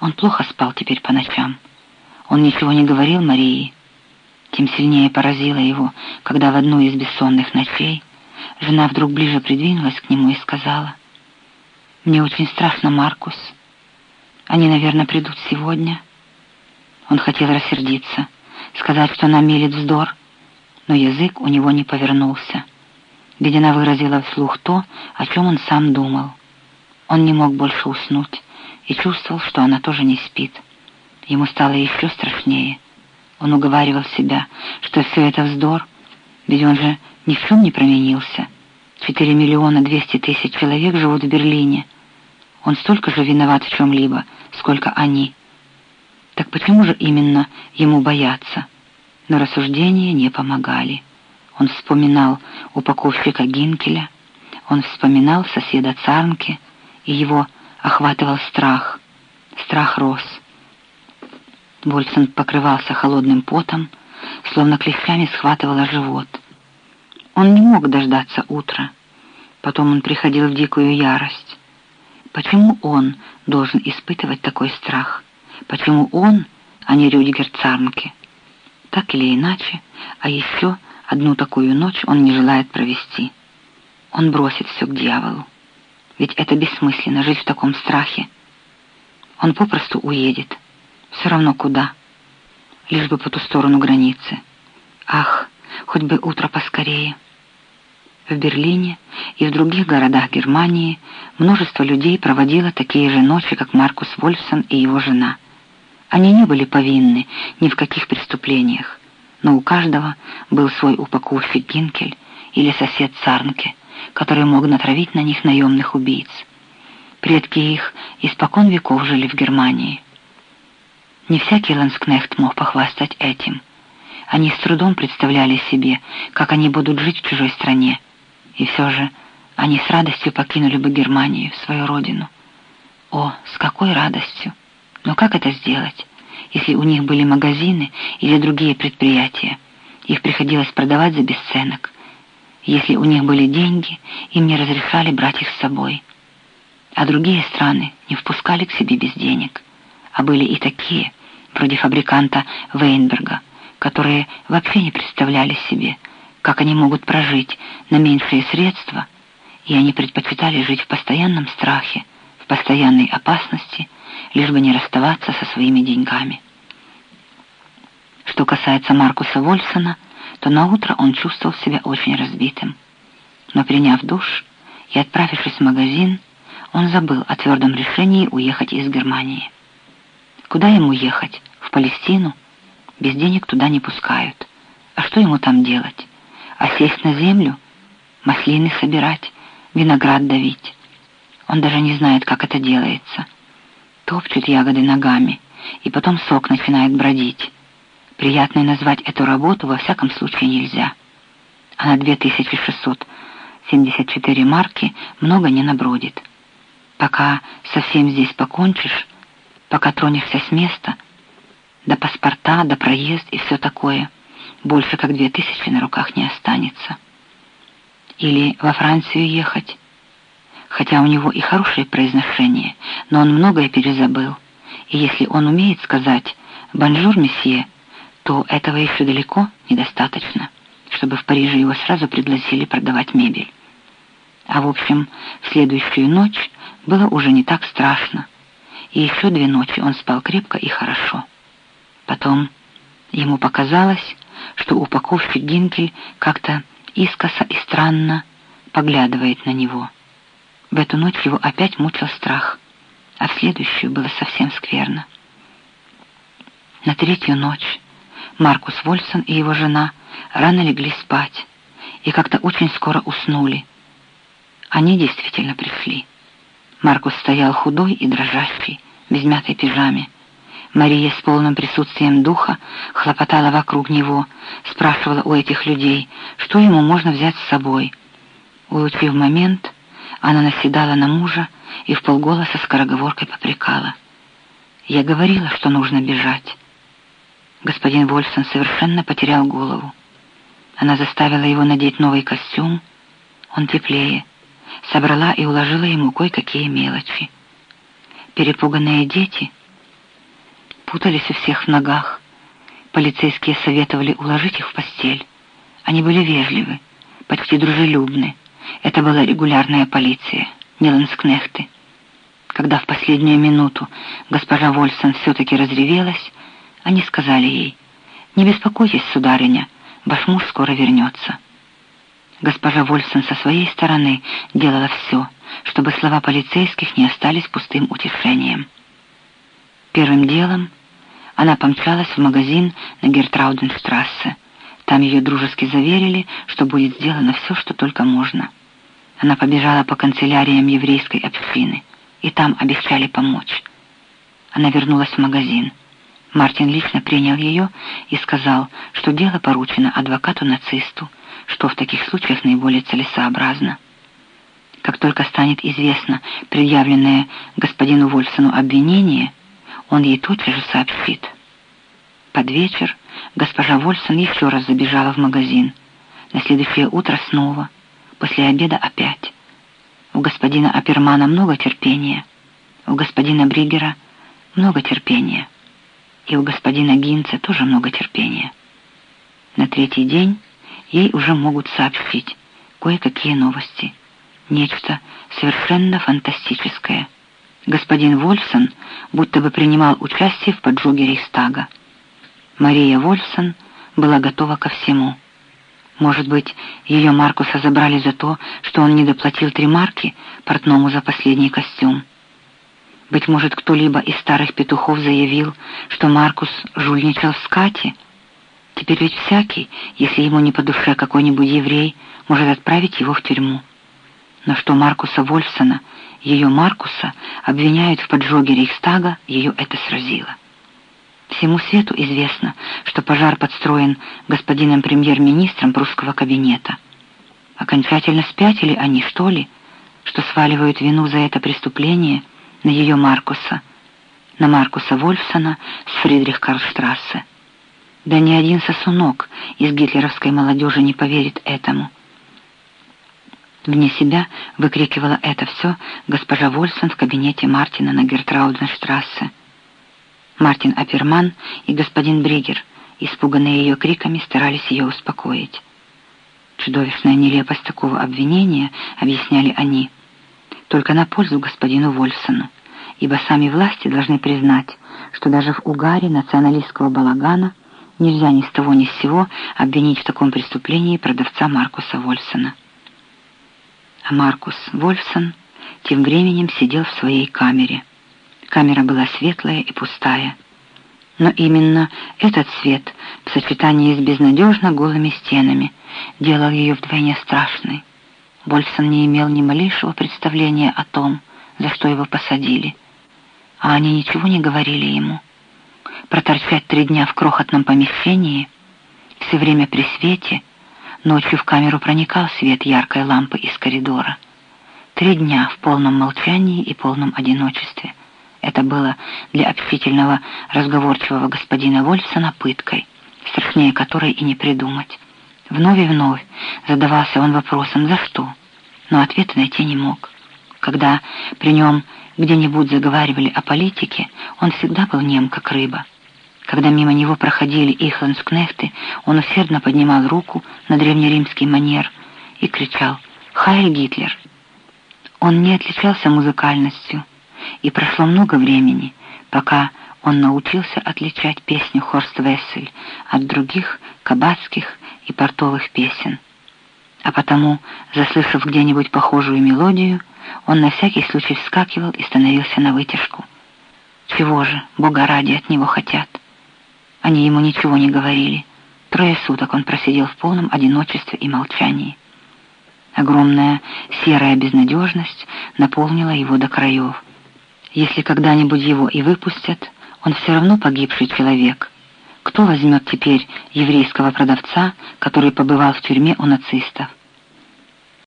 Он плохо спал теперь по ночам. Он ничего не говорил Марии. Тем сильнее поразило его, когда в одну из бессонных ночей жена вдруг ближе придвинулась к нему и сказала, «Мне очень страшно, Маркус. Они, наверное, придут сегодня». Он хотел рассердиться, сказать, что она мелет вздор, но язык у него не повернулся. Ведь она выразила вслух то, о чем он сам думал. Он не мог больше уснуть и чувствовал, что она тоже не спит. Ему стало еще страшнее. Он уговаривал себя, что все это вздор, ведь он же ни в чем не променился. Четыре миллиона двести тысяч человек живут в Берлине. Он столько же виноват в чем-либо, сколько они. Так почему же именно ему бояться? Но рассуждения не помогали. Он вспоминал упаковщика Гинкеля, он вспоминал соседа Царнки, и его охватывал страх. Страх рос. Вольсон покрывался холодным потом, словно клещами схватывало живот. Он не мог дождаться утра. Потом он приходил в дикую ярость. Почему он должен испытывать такой страх? Почему он, а не Рюдигер Царнке? Так или иначе, а еще одну такую ночь он не желает провести. Он бросит все к дьяволу. Ведь это бессмысленно жить в таком страхе. Он попросту уедет. Все равно куда. Лишь бы по ту сторону границы. Ах, хоть бы утро поскорее. В Берлине и в других городах Германии множество людей проводило такие же ночи, как Маркус Вольфсон и его жена. Они не были повинны ни в каких преступлениях, но у каждого был свой упаковщик Гинкель или сосед Царнке, который мог натравить на них наемных убийц. Предки их испокон веков жили в Германии. Не всякий ланскнехт мог похвастать этим. Они с трудом представляли себе, как они будут жить в чужой стране, и все же они с радостью покинули бы Германию, свою родину. О, с какой радостью! Но как это сделать, если у них были магазины или другие предприятия? Их приходилось продавать за бесценок. Если у них были деньги, им не разрешали брать их с собой. А другие страны не впускали к себе без денег. А были и такие, вроде фабриканта Вейнберга, которые вообще не представляли себе, как они могут прожить на меньшие средства, и они предпочитали жить в постоянном страхе, в постоянной опасности, лишь бы не расставаться со своими деньгами. Что касается Маркуса Вольсона, то на утро он чувствовал себя очень разбитым. Но приняв душ и отправившись в магазин, он забыл о твердом решении уехать из Германии. Куда ему ехать? В Палестину? Без денег туда не пускают. А что ему там делать? А сесть на землю? Маслины собирать? Виноград давить? Он даже не знает, как это делается. Топчет ягоды ногами, и потом сок начинает бродить. Приятной назвать эту работу во всяком случае нельзя. А на 2674 марки много не набродит. Пока совсем здесь покончишь, пока тронешься с места, да паспорта, да проезд и все такое, больше как две тысячи на руках не останется. Или во Францию ехать, хотя у него и хорошее произношение, но он многое перезабыл, и если он умеет сказать «бонжур, месье», то этого еще далеко недостаточно, чтобы в Париже его сразу пригласили продавать мебель. А в общем, в следующую ночь было уже не так страшно, и еще две ночи он спал крепко и хорошо. Потом ему показалось, что упаковщик Гинкель как-то искоса и странно поглядывает на него. В эту ночь его опять мучил страх, а в следующую было совсем скверно. На третью ночь Маркус Вольсон и его жена рано легли спать и как-то очень скоро уснули. Они действительно пришли. Маркус стоял худой и дрожащий, в измятой пижаме. Мария с полным присутствием духа хлопотала вокруг него, спрашивала у этих людей, что ему можно взять с собой. Улучив момент, она наседала на мужа и в полголоса скороговоркой попрекала. «Я говорила, что нужно бежать». Господин Вольсон совершенно потерял голову. Она заставила его надеть новый костюм, он теплее, собрала и уложила ему кое-какие мелочи. Перепуганные дети, путались у всех в ногах. Полицейские советовали уложить их в постель. Они были вежливы, почти дружелюбны. Это была регулярная полиция, не ланскнехты. Когда в последнюю минуту госпожа Вольсон все-таки разревелась, они сказали ей, «Не беспокойтесь, сударыня, ваш муж скоро вернется». Госпожа Вольсон со своей стороны делала все, чтобы слова полицейских не остались пустым утешением. Первым делом она помчалась в магазин на Гертрауденштрассе. Там ее дружески заверили, что будет сделано все, что только можно. Она побежала по канцеляриям еврейской общины, и там обещали помочь. Она вернулась в магазин. Мартин лично принял ее и сказал, что дело поручено адвокату-нацисту, что в таких случаях наиболее целесообразно. Как только станет известно предъявленное господину Вольфсону обвинение, он ей тотчас же сообщит. Под вечер госпожа Вольсон еще раз забежала в магазин. На следующее утро снова, после обеда опять. У господина Апермана много терпения, у господина Бригера много терпения, и у господина Гинца тоже много терпения. На третий день ей уже могут сообщить кое-какие новости. Нечто совершенно фантастическое. Господин Вольфсон будто бы принимал участие в поджоге Рейхстага. Мария Вольфсон была готова ко всему. Может быть, ее Маркуса забрали за то, что он не доплатил три марки портному за последний костюм. Быть может, кто-либо из старых петухов заявил, что Маркус жульничал в скате, Теперь ведь всякий, если ему не по душе какой-нибудь еврей, может отправить его в тюрьму. Но что Маркуса Вольфсона, ее Маркуса, обвиняют в поджоге Рейхстага, ее это сразило. Всему свету известно, что пожар подстроен господином премьер-министром прусского кабинета. Окончательно спятили они, что ли, что сваливают вину за это преступление на ее Маркуса, на Маркуса Вольфсона с Фридрих-Карлштрассе. Да ни один сосунок из гитлеровской молодежи не поверит этому. Вне себя выкрикивала это все госпожа Вольсон в кабинете Мартина на Гертрауденштрассе. Мартин Аперман и господин Бригер, испуганные ее криками, старались ее успокоить. Чудовищная нелепость такого обвинения, объясняли они, только на пользу господину Вольсону, ибо сами власти должны признать, что даже в угаре националистского балагана Нельзя ни с того ни с сего обвинить в таком преступлении продавца Маркуса Вольсона. А Маркус Вольфсон тем временем сидел в своей камере. Камера была светлая и пустая. Но именно этот свет в сочетании с безнадежно голыми стенами делал ее вдвойне страшной. Вольфсон не имел ни малейшего представления о том, за что его посадили, а они ничего не говорили ему проторчать три дня в крохотном помещении, все время при свете, ночью в камеру проникал свет яркой лампы из коридора. Три дня в полном молчании и полном одиночестве. Это было для общительного, разговорчивого господина Вольфсона пыткой, страшнее которой и не придумать. Вновь и вновь задавался он вопросом «за что?», но ответа найти не мог. Когда при нем где-нибудь заговаривали о политике, он всегда был нем, как рыба. Когда мимо него проходили их ланскнехты, он усердно поднимал руку на древнеримский манер и кричал «Хайль Гитлер!». Он не отличался музыкальностью, и прошло много времени, пока он научился отличать песню Хорст Вессель от других кабацких и портовых песен. А потому, заслышав где-нибудь похожую мелодию, он на всякий случай вскакивал и становился на вытяжку. Чего же, Бога ради, от него хотят? Они ему ничего не говорили. Трое суток он просидел в полном одиночестве и молчании. Огромная серая безнадежность наполнила его до краев. Если когда-нибудь его и выпустят, он все равно погибший человек. Кто возьмет теперь еврейского продавца, который побывал в тюрьме у нацистов?